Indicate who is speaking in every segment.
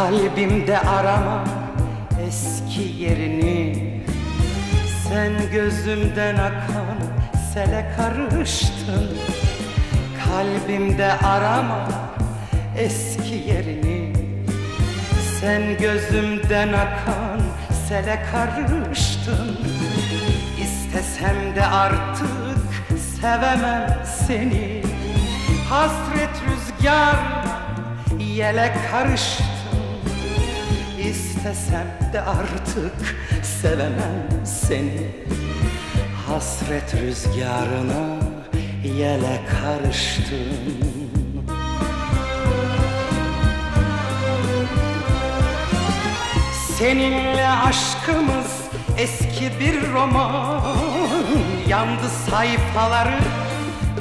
Speaker 1: Kalbimde arama eski yerini. Sen gözümden akan sele karıştın. Kalbimde arama eski yerini. Sen gözümden akan sele karıştın. İstesem de artık sevemem seni. Hasret rüzgar yele karıştın İstesem de artık sevemem seni. Hasret rüzgarına yele karıştın Seninle aşkımız eski bir roman. Yandı sayfaları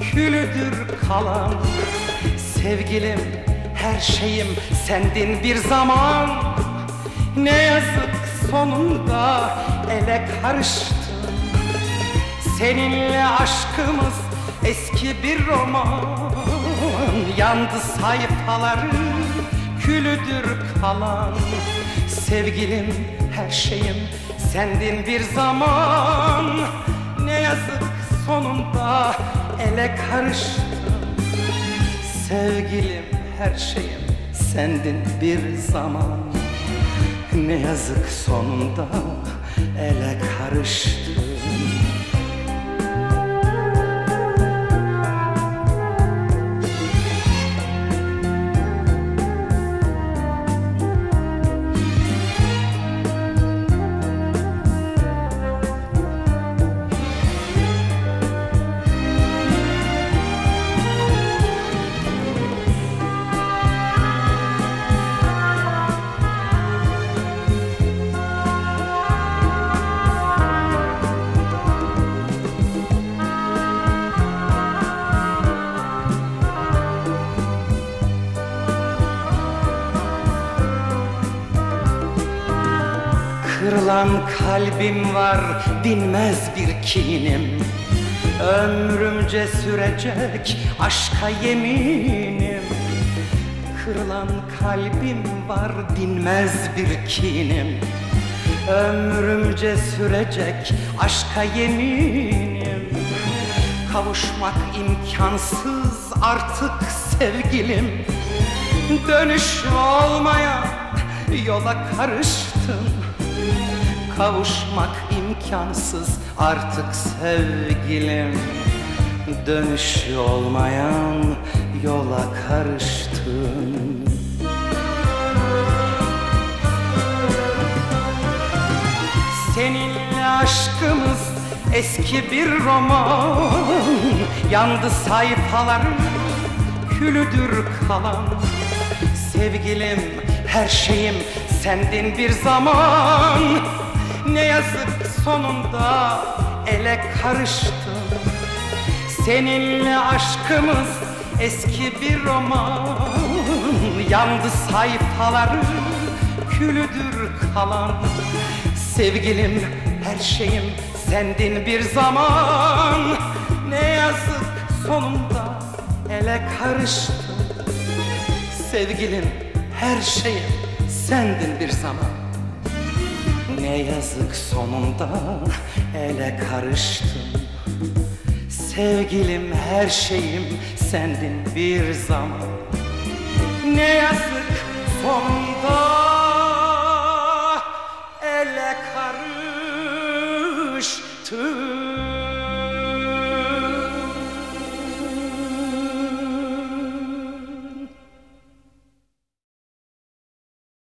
Speaker 1: külüdür kalan. Sevgilim her şeyim sendin bir zaman Ne yazık sonunda ele karıştı. Seninle aşkımız eski bir roman. Yandı sayfaları külüdür kalan. Sevgilim her şeyim sendin bir zaman. Ne yazık sonunda ele karıştı. Sevgilim her şeyim sendin bir zaman Ne yazık sonunda ele karıştı Kırılan kalbim var dinmez bir kinim. Ömrümce sürecek aşka yeminim. Kırılan kalbim var dinmez bir kinim. Ömrümce sürecek aşka yeminim. Kavuşmak imkansız artık sevgilim. Dönüş olmayan yola karıştım Kavuşmak imkansız. Artık sevgilim Dönüş olmayan yola karıştın. Seninle aşkımız eski bir roman. Yandı sayfaları külüdür kalan. Sevgilim her şeyim sendin bir zaman yazık sonunda ele karıştın Seninle aşkımız eski bir roman. Yandı sayfaları külüdür kalan. Sevgilim her şeyim sendin bir zaman. Ne yazık sonunda ele karıştın Sevgilim her şeyim sendin bir zaman ne yazık sonunda ele karıştım Sevgilim her şeyim sendin bir zaman. Ne yazık sonunda ele karıştım